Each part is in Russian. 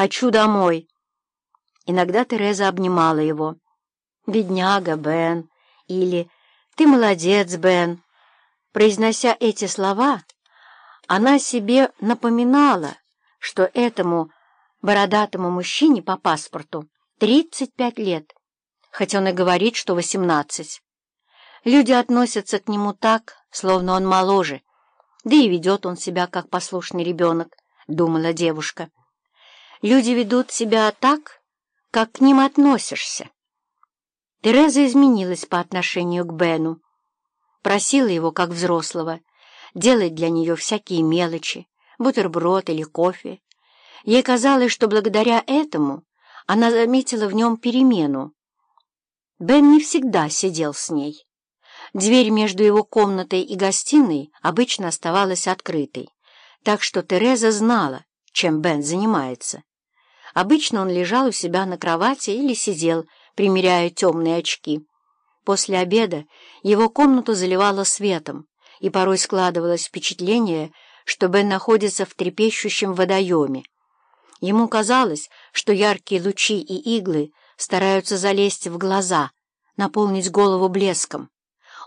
«Хочу домой». Иногда Тереза обнимала его. «Бедняга, Бен» или «Ты молодец, Бен». Произнося эти слова, она себе напоминала, что этому бородатому мужчине по паспорту 35 лет, хотя он и говорит, что 18. Люди относятся к нему так, словно он моложе, да и ведет он себя, как послушный ребенок, думала девушка. Люди ведут себя так, как к ним относишься. Тереза изменилась по отношению к Бену, просила его, как взрослого, делать для нее всякие мелочи, бутерброд или кофе. Ей казалось, что благодаря этому она заметила в нем перемену. Бен не всегда сидел с ней. Дверь между его комнатой и гостиной обычно оставалась открытой, так что Тереза знала, чем Бен занимается. Обычно он лежал у себя на кровати или сидел, примеряя темные очки. После обеда его комнату заливало светом, и порой складывалось впечатление, что Бен находится в трепещущем водоеме. Ему казалось, что яркие лучи и иглы стараются залезть в глаза, наполнить голову блеском.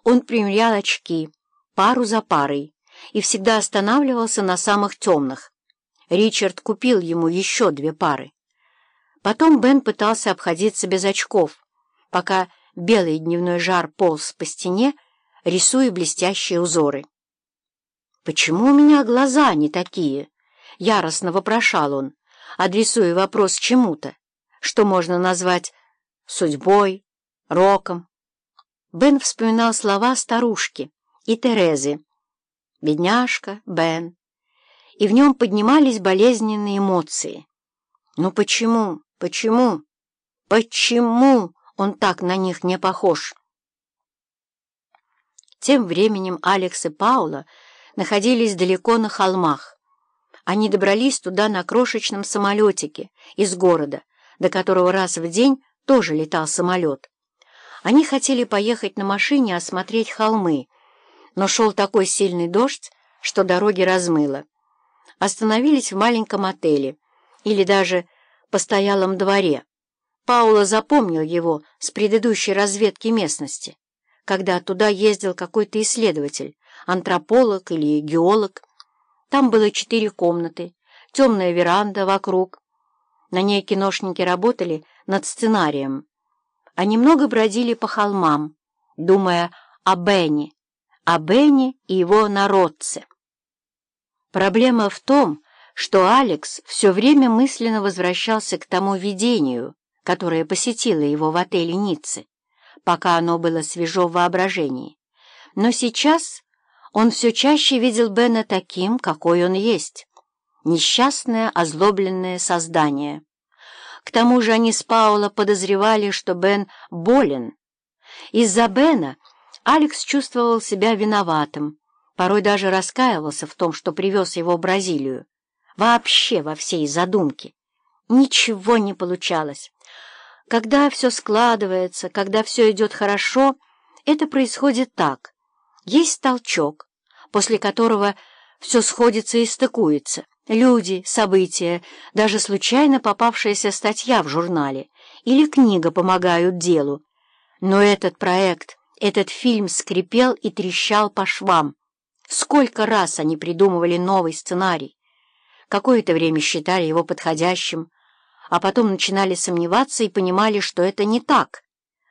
Он примерял очки, пару за парой, и всегда останавливался на самых темных. Ричард купил ему еще две пары. Потом Бен пытался обходиться без очков, пока белый дневной жар полз по стене, рисуя блестящие узоры. «Почему у меня глаза не такие?» — яростно вопрошал он, адресуя вопрос чему-то, что можно назвать судьбой, роком. Бен вспоминал слова старушки и Терезы. «Бедняжка, Бен». И в нем поднимались болезненные эмоции. «Ну почему, почему, почему он так на них не похож?» Тем временем Алекс и Паула находились далеко на холмах. Они добрались туда на крошечном самолетике из города, до которого раз в день тоже летал самолет. Они хотели поехать на машине осмотреть холмы, но шел такой сильный дождь, что дороги размыло. Остановились в маленьком отеле или даже постоялом дворе. Паула запомнил его с предыдущей разведки местности когда туда ездил какой-то исследователь, антрополог или геолог. Там было четыре комнаты, темная веранда вокруг. На ней киношники работали над сценарием. Они много бродили по холмам, думая о Бенни, о Бенни и его народце. Проблема в том, что Алекс все время мысленно возвращался к тому видению, которое посетило его в отеле Ниццы пока оно было свежо в воображении. Но сейчас он все чаще видел Бена таким, какой он есть. Несчастное, озлобленное создание. К тому же они с Пауло подозревали, что Бен болен. Из-за Бена Алекс чувствовал себя виноватым, порой даже раскаивался в том, что привез его в Бразилию. Вообще во всей задумке. Ничего не получалось. Когда все складывается, когда все идет хорошо, это происходит так. Есть толчок, после которого все сходится и стыкуется. Люди, события, даже случайно попавшаяся статья в журнале или книга помогают делу. Но этот проект, этот фильм скрипел и трещал по швам. Сколько раз они придумывали новый сценарий. Какое-то время считали его подходящим, а потом начинали сомневаться и понимали, что это не так.